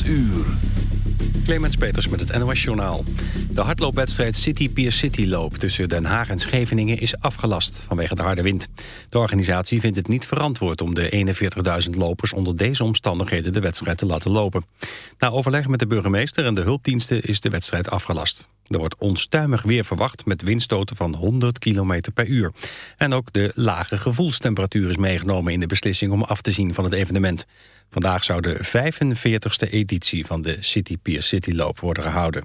8 uur. Clemens Peters met het NOS Journaal. De hardloopwedstrijd City Pier City Loop tussen Den Haag en Scheveningen is afgelast vanwege de harde wind. De organisatie vindt het niet verantwoord om de 41.000 lopers onder deze omstandigheden de wedstrijd te laten lopen. Na overleg met de burgemeester en de hulpdiensten is de wedstrijd afgelast. Er wordt onstuimig weer verwacht met windstoten van 100 km per uur. En ook de lage gevoelstemperatuur is meegenomen in de beslissing om af te zien van het evenement. Vandaag zou de 45ste editie van de City Pier City Loop worden gehouden.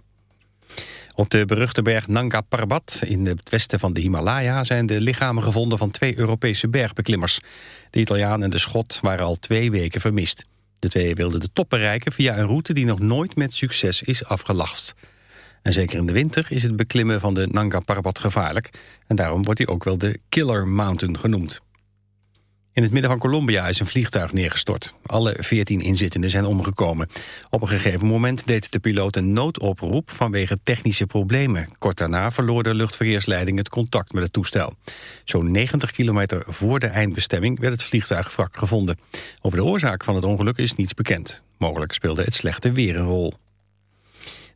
Op de beruchte berg Nanga Parbat in het westen van de Himalaya... zijn de lichamen gevonden van twee Europese bergbeklimmers. De Italiaan en de Schot waren al twee weken vermist. De twee wilden de top bereiken via een route die nog nooit met succes is afgelast. En zeker in de winter is het beklimmen van de Nanga Parbat gevaarlijk. En daarom wordt hij ook wel de Killer Mountain genoemd. In het midden van Colombia is een vliegtuig neergestort. Alle 14 inzittenden zijn omgekomen. Op een gegeven moment deed de piloot een noodoproep vanwege technische problemen. Kort daarna verloor de luchtverkeersleiding het contact met het toestel. Zo'n 90 kilometer voor de eindbestemming werd het vliegtuig wrak gevonden. Over de oorzaak van het ongeluk is niets bekend. Mogelijk speelde het slechte weer een rol.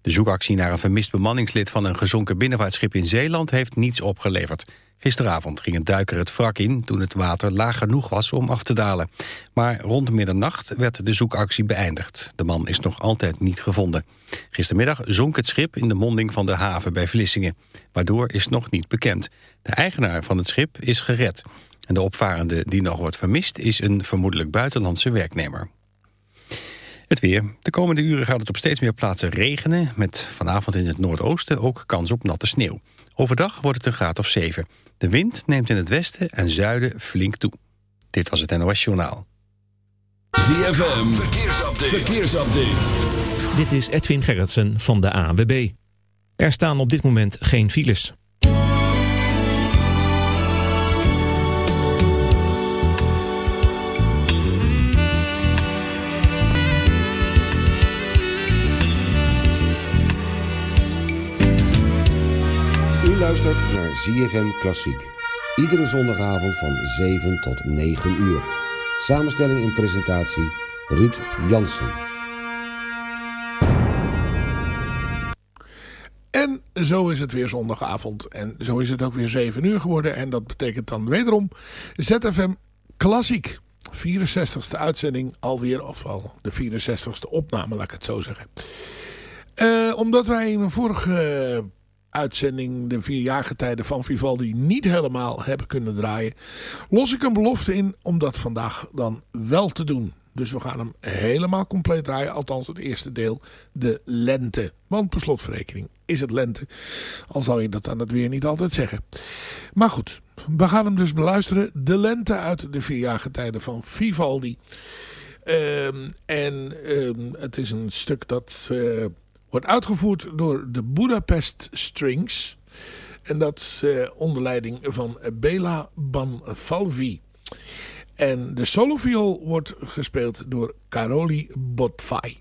De zoekactie naar een vermist bemanningslid van een gezonken binnenvaartschip in Zeeland heeft niets opgeleverd. Gisteravond ging een duiker het wrak in toen het water laag genoeg was om af te dalen. Maar rond middernacht werd de zoekactie beëindigd. De man is nog altijd niet gevonden. Gistermiddag zonk het schip in de monding van de haven bij Vlissingen. Waardoor is nog niet bekend. De eigenaar van het schip is gered. En de opvarende die nog wordt vermist is een vermoedelijk buitenlandse werknemer. Het weer. De komende uren gaat het op steeds meer plaatsen regenen... met vanavond in het noordoosten ook kans op natte sneeuw. Overdag wordt het een graad of 7. De wind neemt in het westen en zuiden flink toe. Dit was het NOS Journaal. ZFM, verkeersupdate. verkeersupdate. Dit is Edwin Gerritsen van de ANWB. Er staan op dit moment geen files. Luistert naar ZFM Klassiek. Iedere zondagavond van 7 tot 9 uur. Samenstelling en presentatie Ruud Jansen. En zo is het weer zondagavond. En zo is het ook weer 7 uur geworden. En dat betekent dan wederom ZFM Klassiek. 64ste uitzending alweer, of al de 64ste opname, laat ik het zo zeggen. Uh, omdat wij in een vorige uitzending de vier jaargetijden van Vivaldi niet helemaal hebben kunnen draaien. Los ik een belofte in om dat vandaag dan wel te doen. Dus we gaan hem helemaal compleet draaien. Althans het eerste deel, de lente. Want per slotverrekening is het lente. Al zal je dat aan het weer niet altijd zeggen. Maar goed, we gaan hem dus beluisteren. De lente uit de vier jaargetijden van Vivaldi. Um, en um, het is een stuk dat... Uh, Wordt uitgevoerd door de Budapest Strings. En dat is uh, onder leiding van Bela Banfalvi. En de soloviool wordt gespeeld door Karoli Botvai.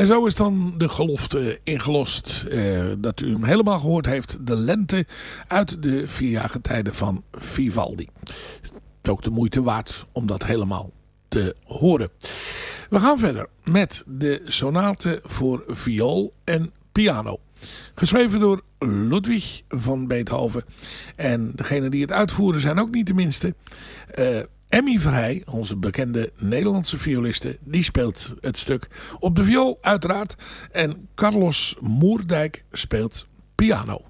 En zo is dan de gelofte ingelost. Uh, dat u hem helemaal gehoord heeft. De lente uit de vierjarige tijden van Vivaldi. Het ook de moeite waard om dat helemaal te horen. We gaan verder met de sonate voor viool en piano. Geschreven door Ludwig van Beethoven. En degene die het uitvoeren zijn ook niet de minste. Uh, Emmy Verheij, onze bekende Nederlandse violiste, die speelt het stuk op de viool uiteraard. En Carlos Moerdijk speelt piano.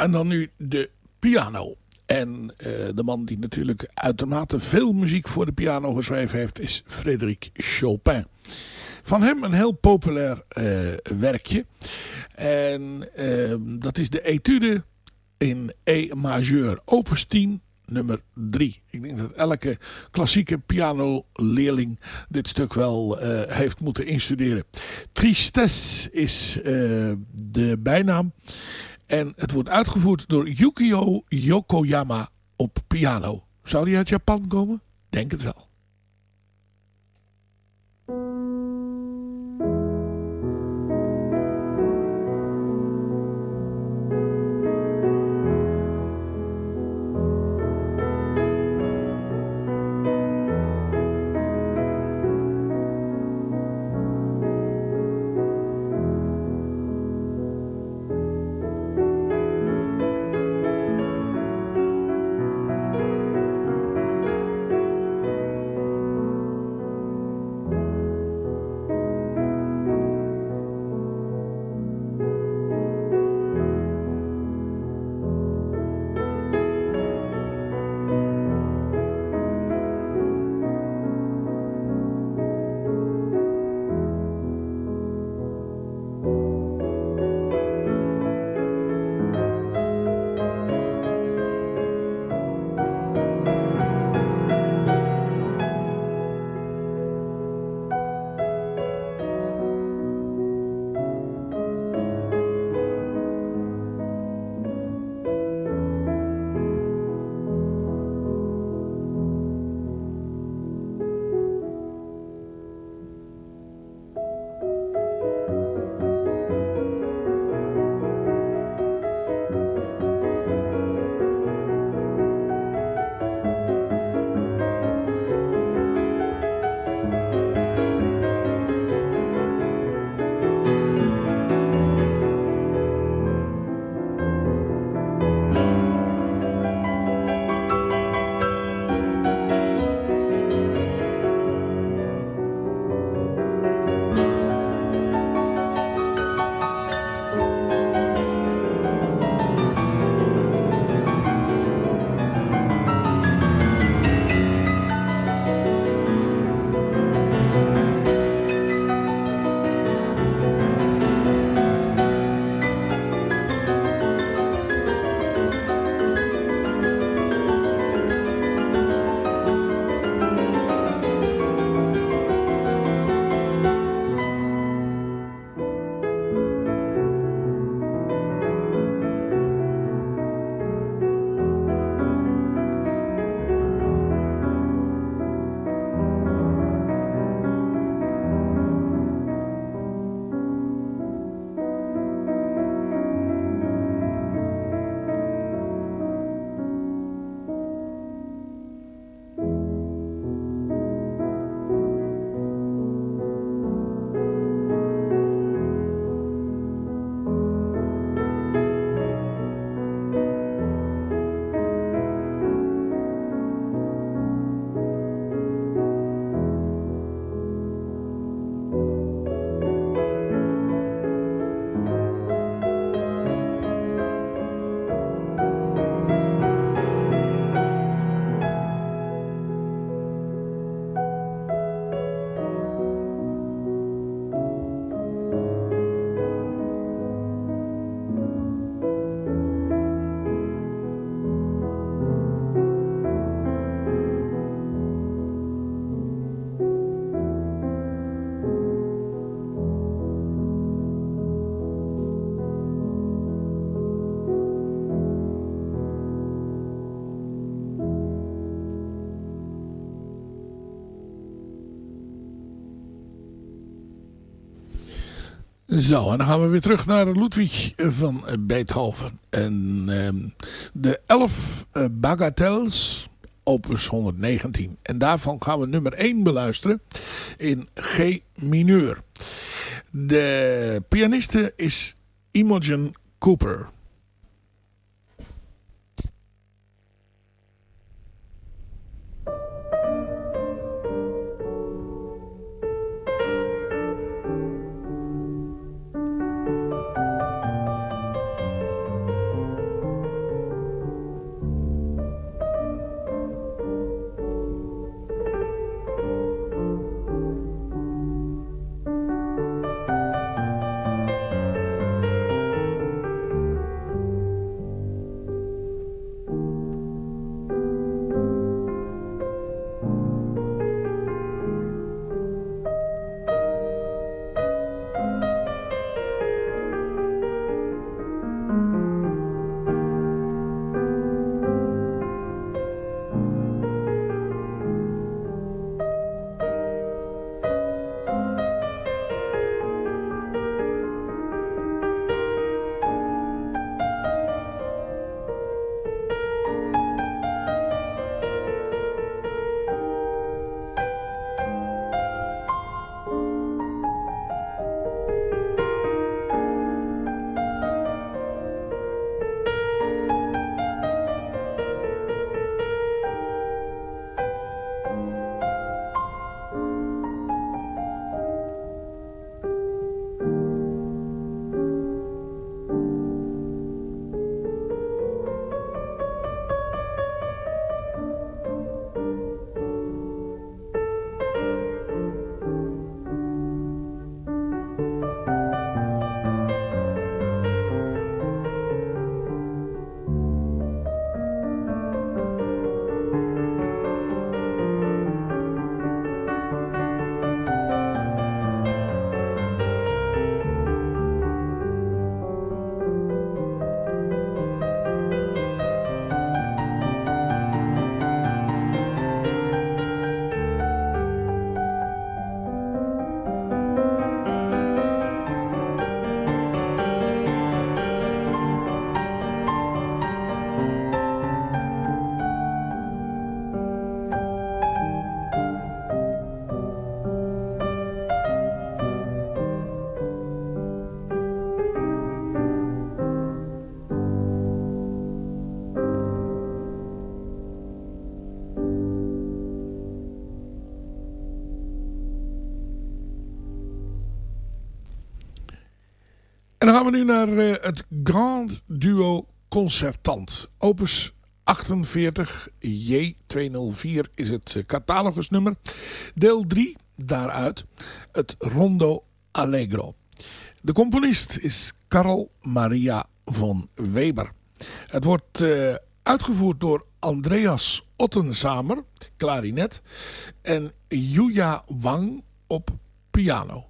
en dan nu de piano. En uh, de man die natuurlijk uitermate veel muziek voor de piano geschreven heeft is Frédéric Chopin. Van hem een heel populair uh, werkje. En uh, dat is de etude in E majeur, opus 10, nummer 3. Ik denk dat elke klassieke pianoleerling dit stuk wel uh, heeft moeten instuderen. Tristesse is de bijnaam. En het wordt uitgevoerd door Yukio Yokoyama op piano. Zou die uit Japan komen? Denk het wel. Zo, en dan gaan we weer terug naar Ludwig van Beethoven. En ehm, de elf uh, bagatelles, opus 119. En daarvan gaan we nummer 1 beluisteren in G mineur. De pianiste is Imogen Cooper. Dan gaan we nu naar uh, het Grand Duo Concertant. Opus 48 J204 is het uh, catalogusnummer. Deel 3 daaruit het Rondo Allegro. De componist is Karl Maria von Weber. Het wordt uh, uitgevoerd door Andreas Ottenzamer, klarinet, en Yuya Wang op piano.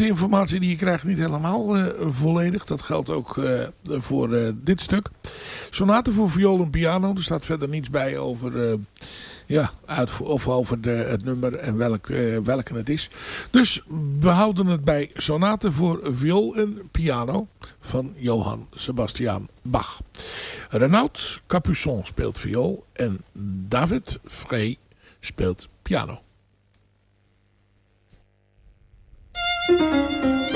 De informatie die je krijgt niet helemaal uh, volledig. Dat geldt ook uh, voor uh, dit stuk. Sonate voor viool en piano. Er staat verder niets bij over, ja, uit, of over de, het nummer en welk, welke het is. Dus we houden het bij Sonate voor viool en piano van Johann Sebastian Bach. Renaud Capuçon speelt viool en David Frey speelt piano. Zo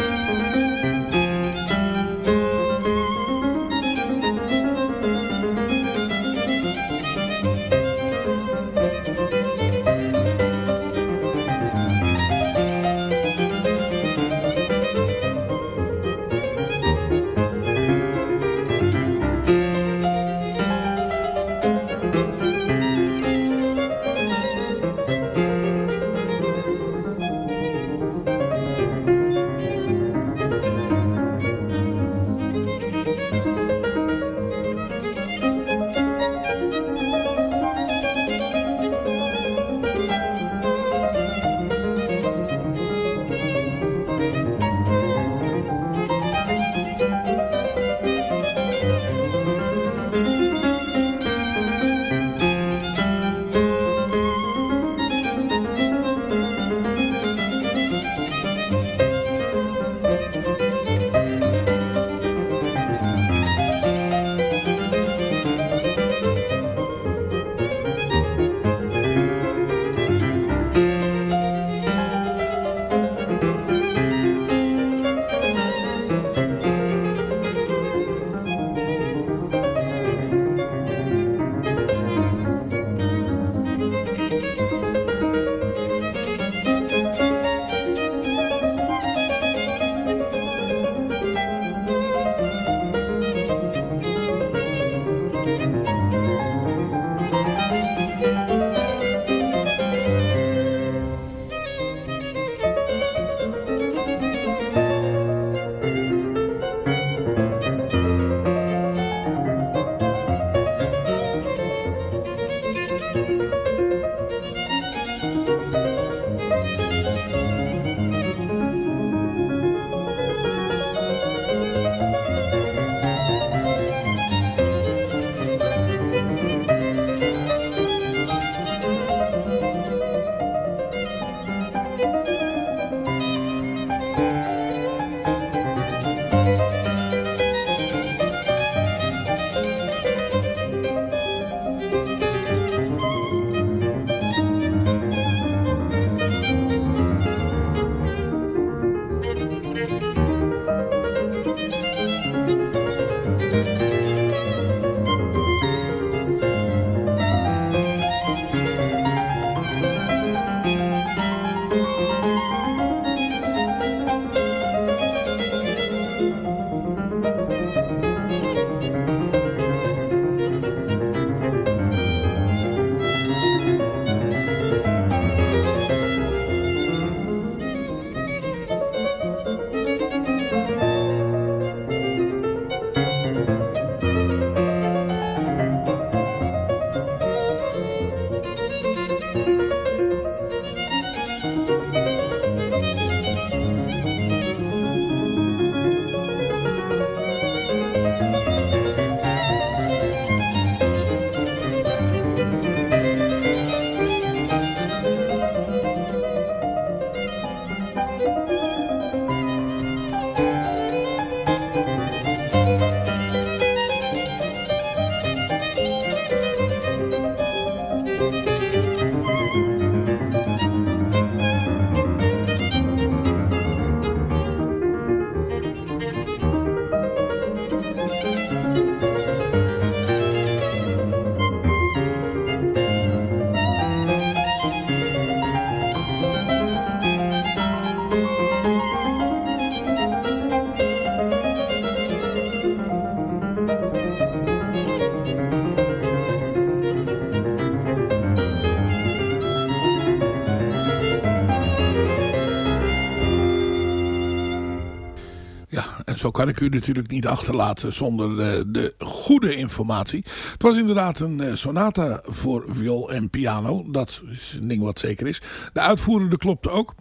kan ik u natuurlijk niet achterlaten zonder de, de goede informatie. Het was inderdaad een eh, sonata voor viool en piano. Dat is een ding wat zeker is. De uitvoerende klopte ook.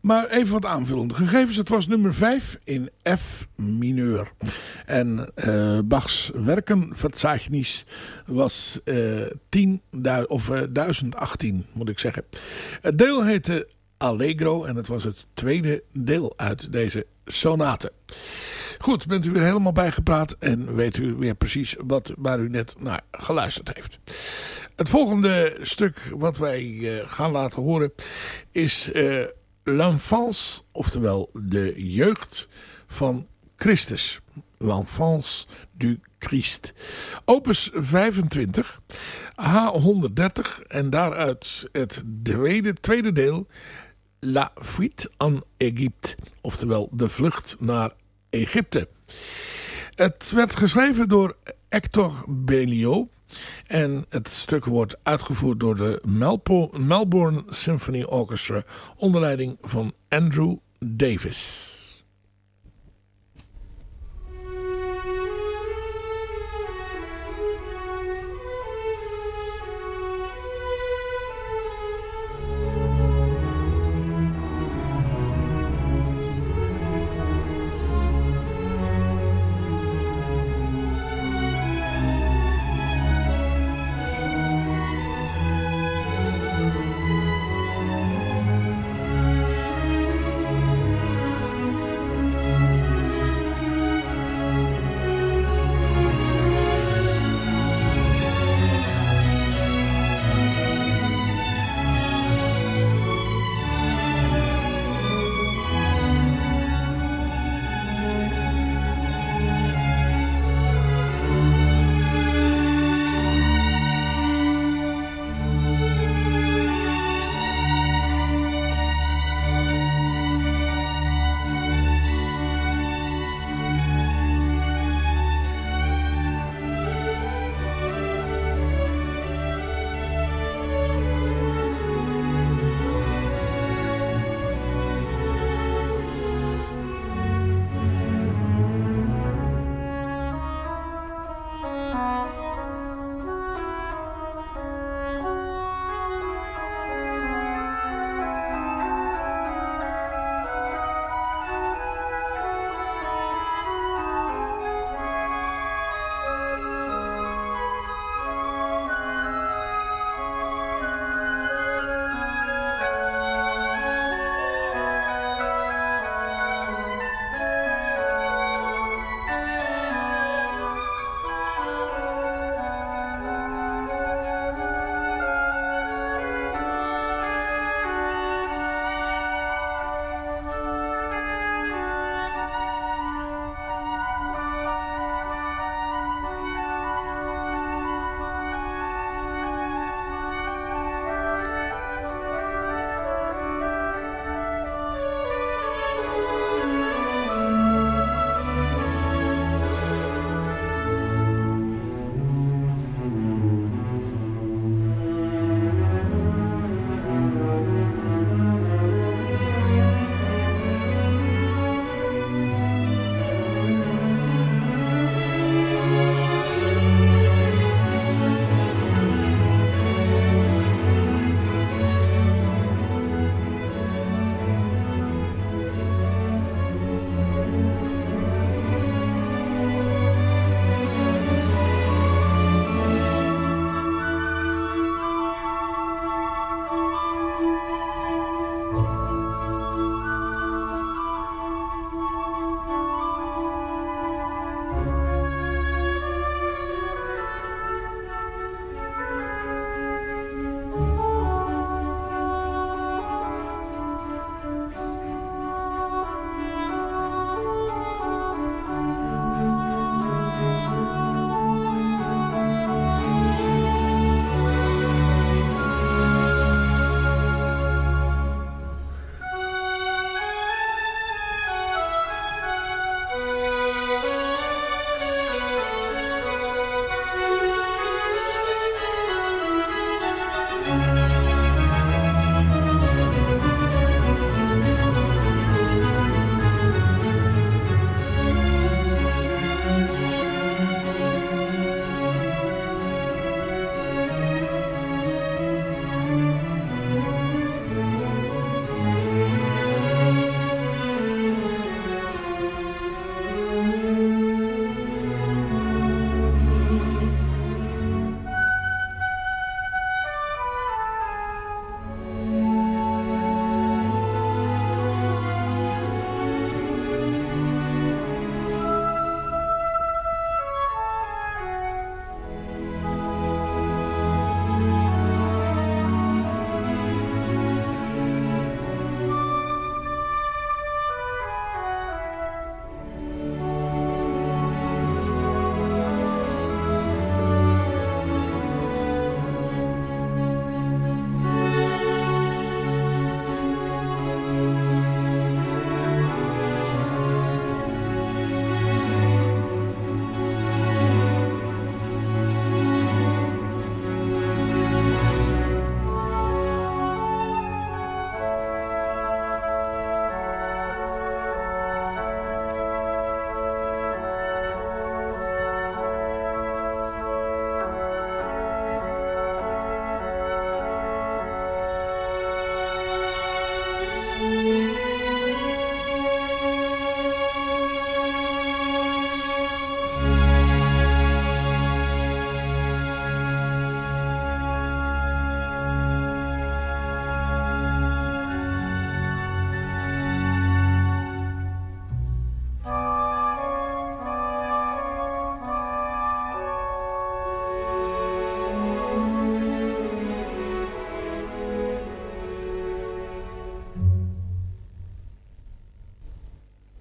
Maar even wat aanvullende gegevens. Het was nummer 5 in F mineur. En uh, Bachs werkenverzeichnis was uh, 10, of uh, 1018 moet ik zeggen. Het deel heette Allegro en het was het tweede deel uit deze sonate. Goed, bent u weer helemaal bijgepraat en weet u weer precies wat, waar u net naar geluisterd heeft. Het volgende stuk wat wij uh, gaan laten horen is uh, L'enfance, oftewel de jeugd van Christus. L'enfance du Christ. Opus 25, H130 en daaruit het tweede, tweede deel La fuite en Egypte, oftewel de vlucht naar Egypte. Het werd geschreven door Hector Berlioz. En het stuk wordt uitgevoerd door de Melbourne Symphony Orchestra onder leiding van Andrew Davis.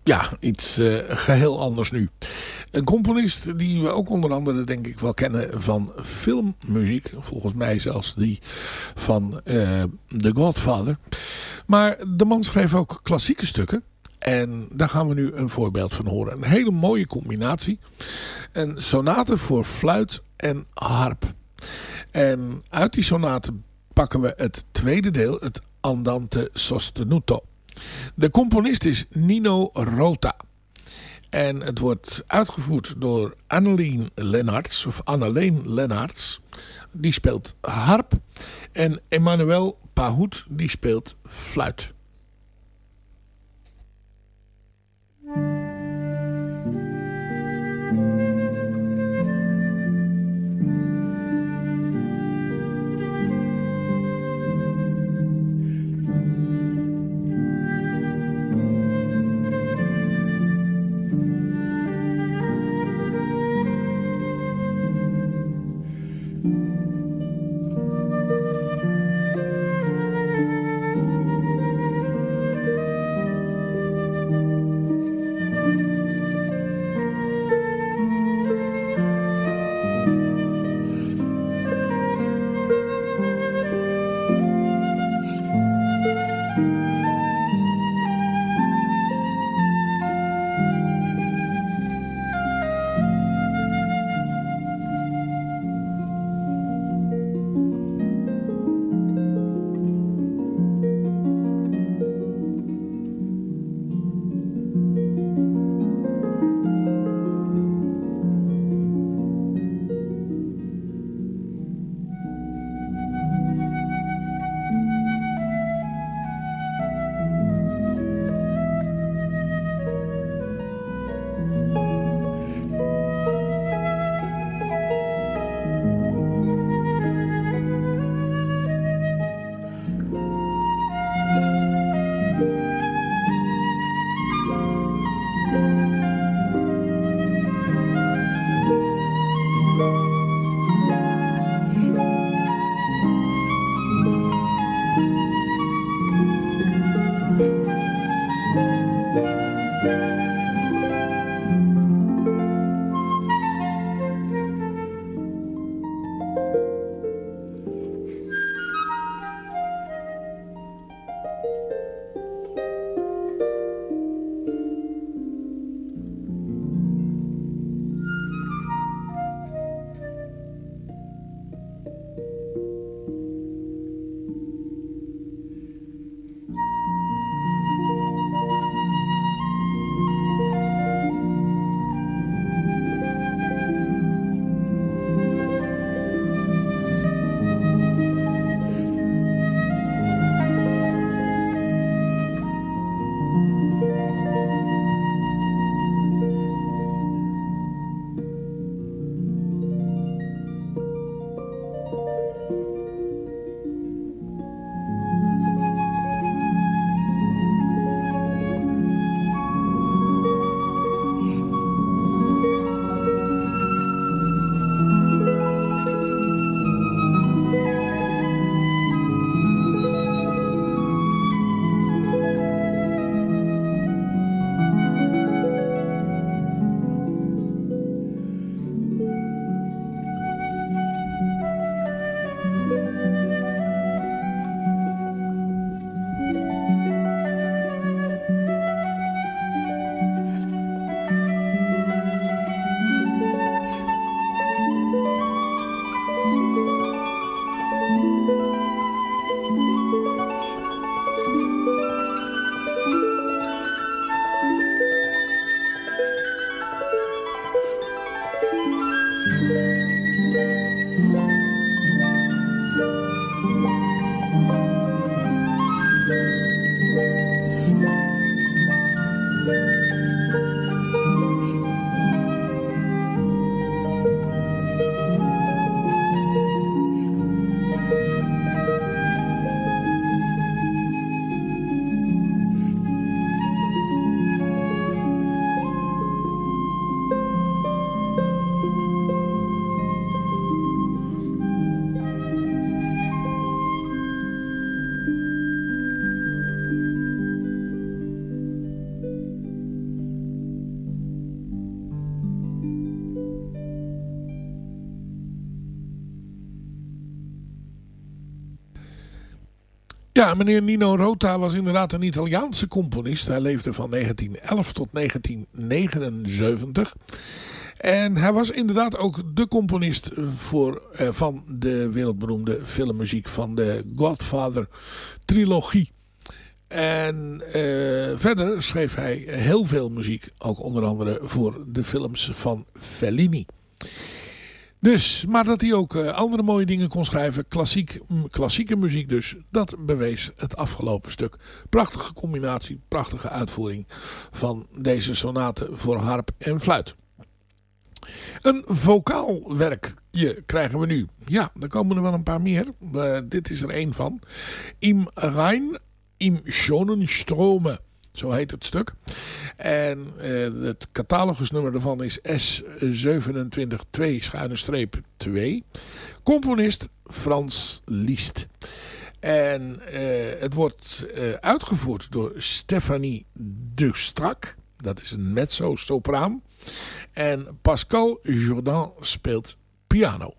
Ja, iets uh, geheel anders nu. Een componist die we ook onder andere denk ik wel kennen van filmmuziek. Volgens mij zelfs die van uh, The Godfather. Maar de man schreef ook klassieke stukken. En daar gaan we nu een voorbeeld van horen. Een hele mooie combinatie. Een sonate voor fluit en harp. En uit die sonate pakken we het tweede deel, het Andante Sostenuto. De componist is Nino Rota. En het wordt uitgevoerd door Anneleen Lennarts, of Anneleen Lennarts. Die speelt harp. En Emmanuel Pahout, die speelt fluit. Ja, meneer Nino Rota was inderdaad een Italiaanse componist. Hij leefde van 1911 tot 1979. En hij was inderdaad ook de componist voor, eh, van de wereldberoemde filmmuziek van de Godfather trilogie. En eh, verder schreef hij heel veel muziek, ook onder andere voor de films van Fellini. Dus, maar dat hij ook uh, andere mooie dingen kon schrijven, klassiek, klassieke muziek dus, dat bewees het afgelopen stuk. Prachtige combinatie, prachtige uitvoering van deze sonate voor harp en fluit. Een vocaal werkje krijgen we nu. Ja, er komen er wel een paar meer. Uh, dit is er één van. Im Rhein, im Schonenstrome. Zo heet het stuk. En uh, het catalogusnummer daarvan is S272-2. Componist Frans Liest. En uh, het wordt uh, uitgevoerd door Stephanie Dustrak. Dat is een mezzo-sopraan. En Pascal Jourdan speelt piano.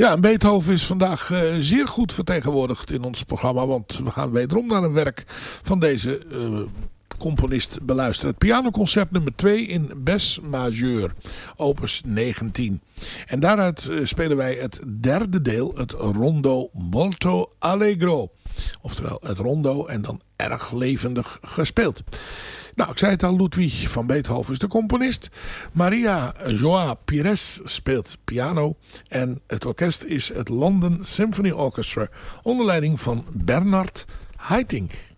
Ja, en Beethoven is vandaag uh, zeer goed vertegenwoordigd in ons programma. Want we gaan wederom naar een werk van deze uh, componist beluisteren. Het pianoconcert nummer 2 in Bes Majeur, opus 19. En daaruit uh, spelen wij het derde deel, het Rondo Molto Allegro. Oftewel het rondo en dan erg levendig gespeeld. Nou, ik zei het al, Ludwig van Beethoven is de componist. Maria Joa Pires speelt piano. En het orkest is het London Symphony Orchestra onder leiding van Bernard Haitink.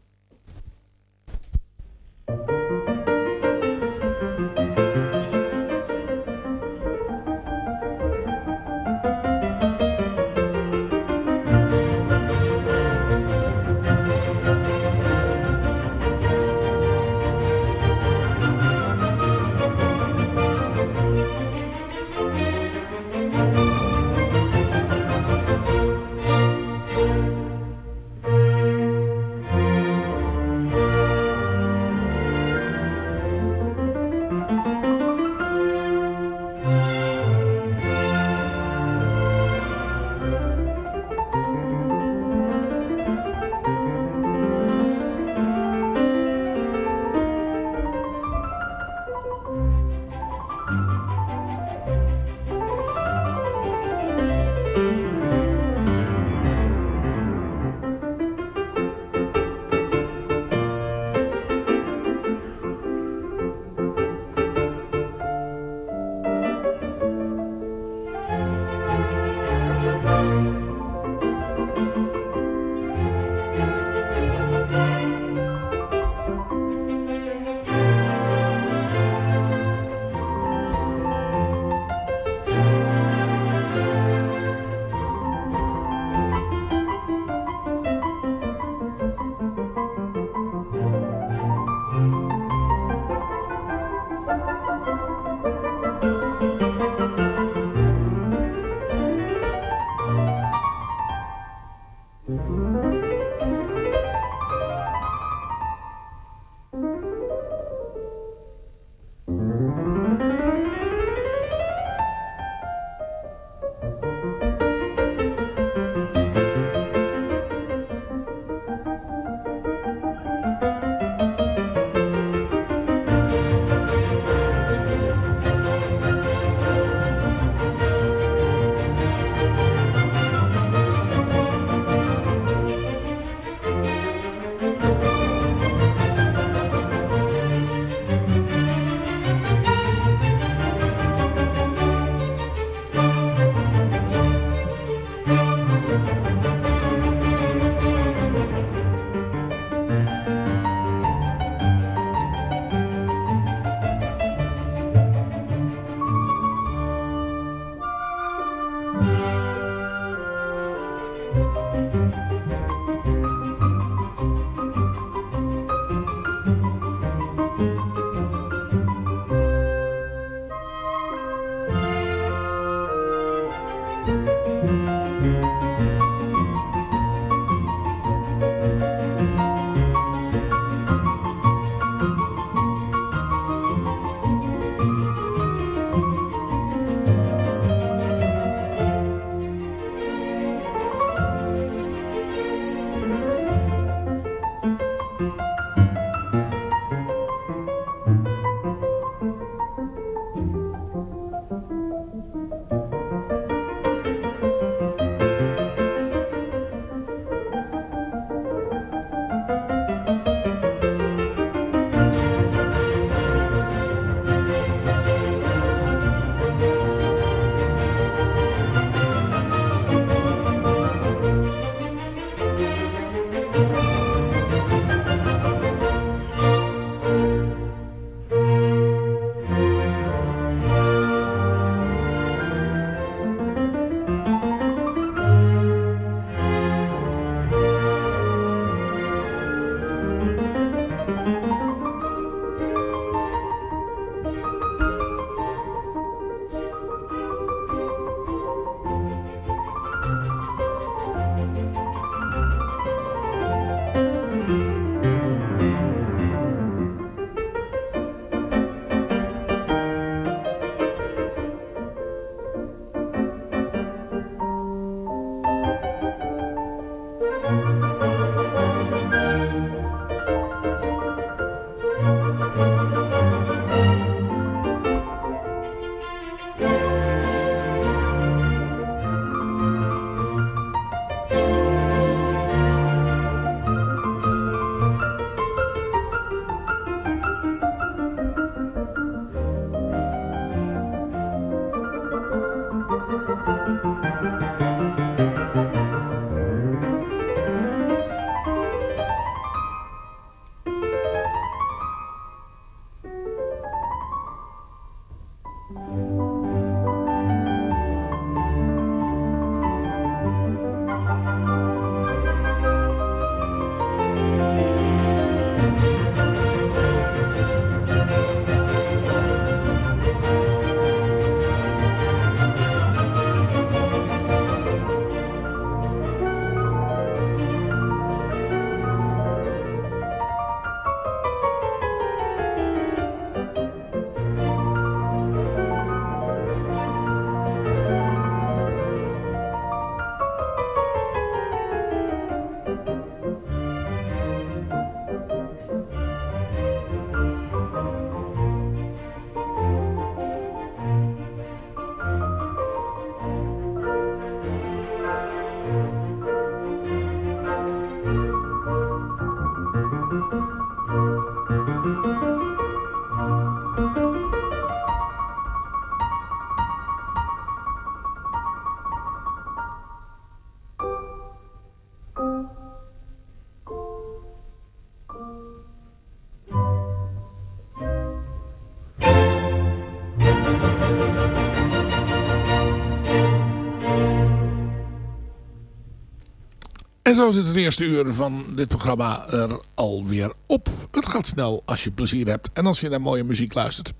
En zo zit het eerste uur van dit programma er alweer op. Het gaat snel als je plezier hebt en als je naar mooie muziek luistert.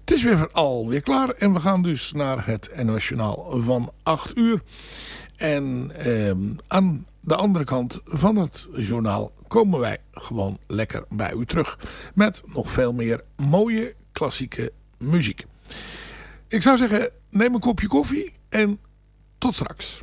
Het is weer alweer klaar en we gaan dus naar het NOS van 8 uur. En ehm, aan de andere kant van het journaal komen wij gewoon lekker bij u terug. Met nog veel meer mooie klassieke muziek. Ik zou zeggen, neem een kopje koffie en tot straks.